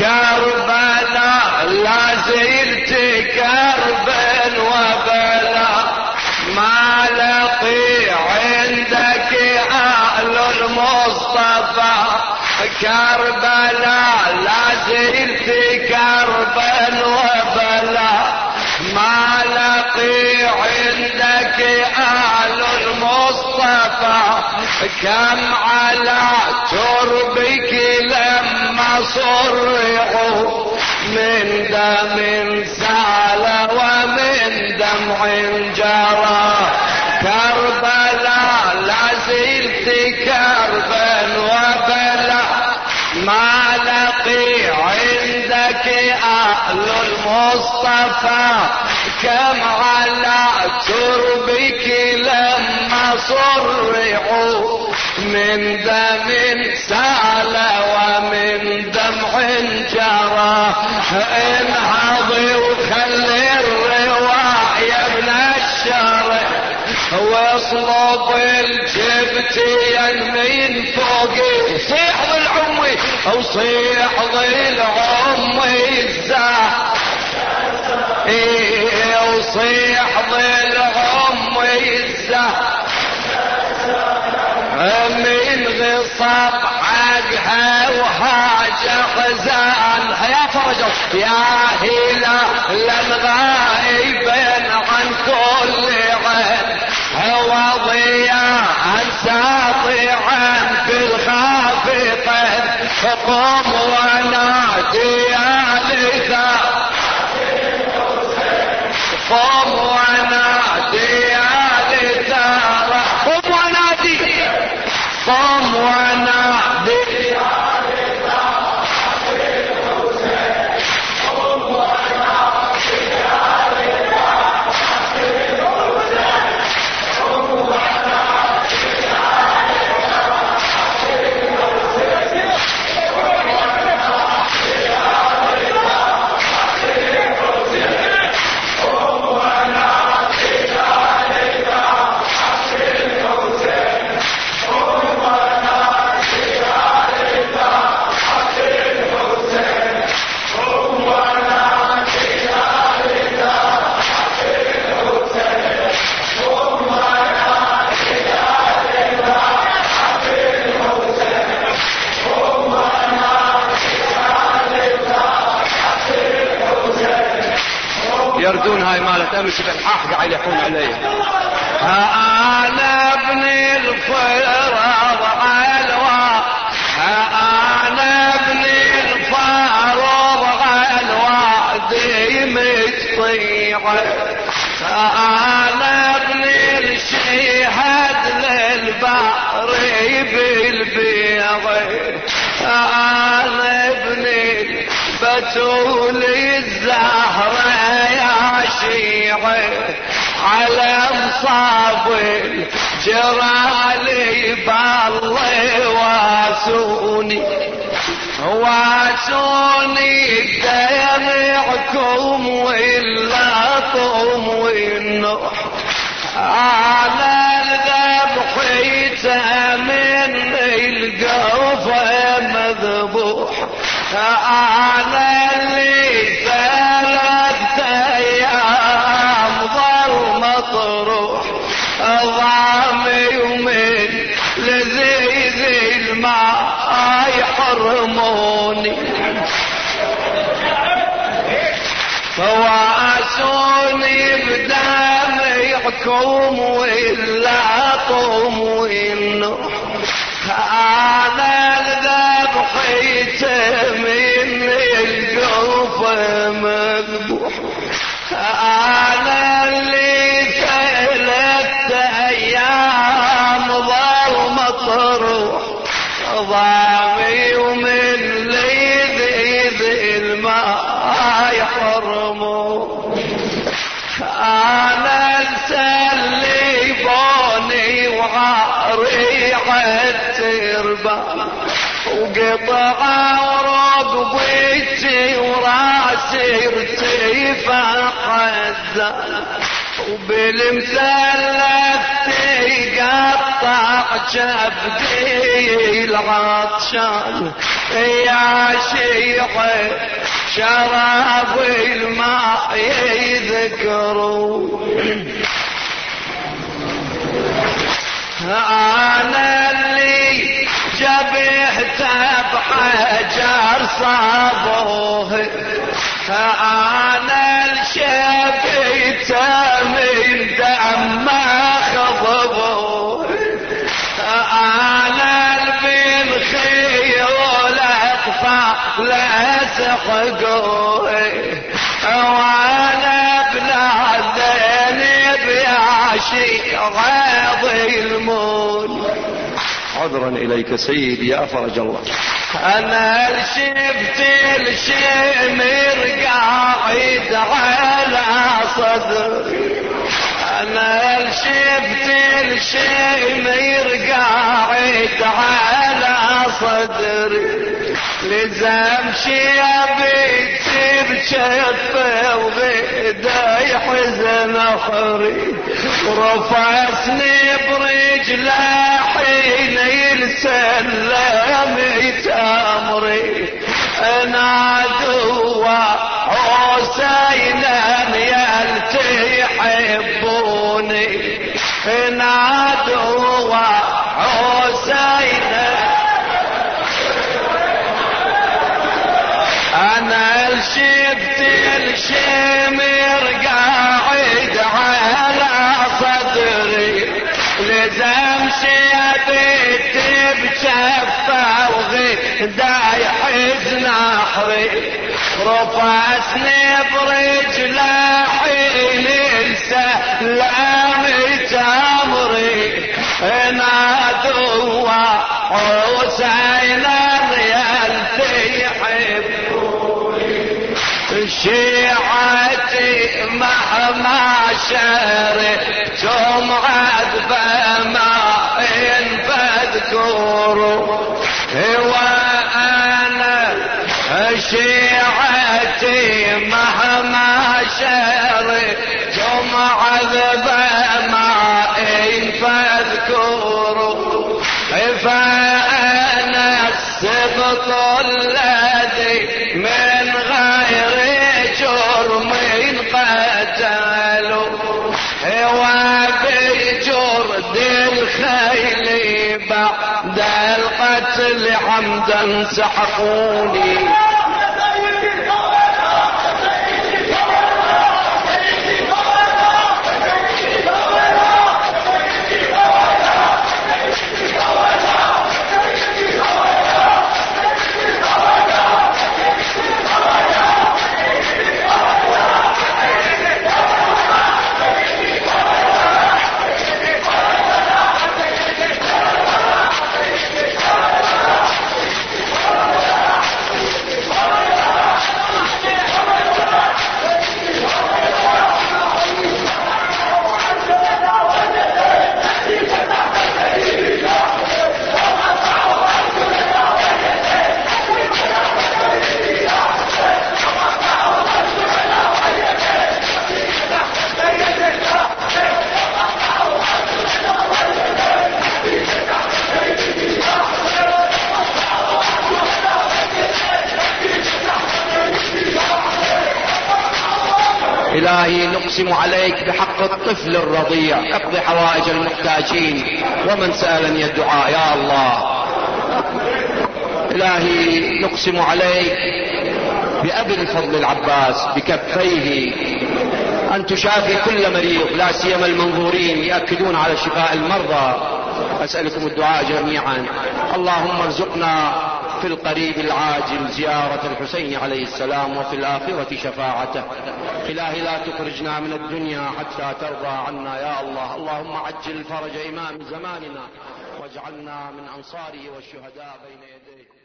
كربلاء لا زلت كربا وبلا. ما لقي عندك أهل المصطفى. كربلاء لا زلت كربا وبلا. ما لقي عندك أهل المصطفى. كم على تربك لما صرعوا من دم سال ومن دمع جرى. كربلاء لا زلت كربا وبلا. ما لقي عندك أهل المصطفى. كم على تربك لما صرعوا من دم سال ومن دمع جرى. انهضي وخلي الرواية ابن الشرع واصلب الجبتين من فوقي صيح ظل أو صيح ظل عمي الزاه إيه وصيح ظل عمي الزاه من غصب حقها وحاج خزان. يا فرج يا هلا للغايبين عن كل عين هو ضياء ساطعا في الخافقين فقم ونادي يا قاعد يحون علي. ها أنا ابن الفرض علوى أنا ابن طيعه أنا ابن الشهد للبحر بالبيض. أنا ابن بتول الزهرة شيعي على مصاب الجرالي بالله واسوني واسوني دمعكم واللطم والنوح على الذبح من القوفة مذبوح. أنا اللي ضامي ومن لذيذ الماء يحرموني. فواسوني بدمعكم واللطم والنوح ضامي ومن ليذ الماء يحرمون أنا السلي بوني وعاري التربة وقطع رقبتي وراسي ارتفع حزة وبالمثلث تقطع جبدي العطشان يا شيخ شراب الماء يذكروا. أنا اللي جبهته بحجر صابوه. أنا الشبيته من دم خضبوه أنا بالخيول اطفال سحقوه وأنا ذنب يا شيخ المول عذرا إليك سيدي يا فرج الله. أنا شفت الشمر قاعد على صدر أنا شفت الشمر قاعد على صدر لزم شيابي بشفه وغدا يحزن اخري رفعتني برجله حين يلسلم تامري نادوا حسينا يلتي يحبوني. نادوا شفت الشمر قاعد على صدري. لزم شيبت بشفة وغدا يحز نحري. رفعتني برجله حين السلام تمري نادوا شيعتي مهما شرتم عذب ما إن فاذكروا. وأنا شيعتي مهما شرتم عذب ما إن فاذكروا. فأنا السبط الذي من القتل عمدا سحقوني. إلهي نقسم عليك بحق الطفل الرضيع. أقض حوائج المحتاجين. ومن سألني الدعاء يا الله. إلهي نقسم عليك بأبي الفضل العباس بكفيه. أن تشافي كل مريض لا سيما المنظورين يأكدون على شفاء المرضى. أسألكم الدعاء جميعا. اللهم ارزقنا في القريب العاجل زيارة الحسين عليه السلام وفي الآخرة شفاعته. إلهي لا تخرجنا من الدنيا حتى ترضى عنا يا الله. اللهم عجل فرج إمام زماننا واجعلنا من أنصاره والشهداء بين يديه.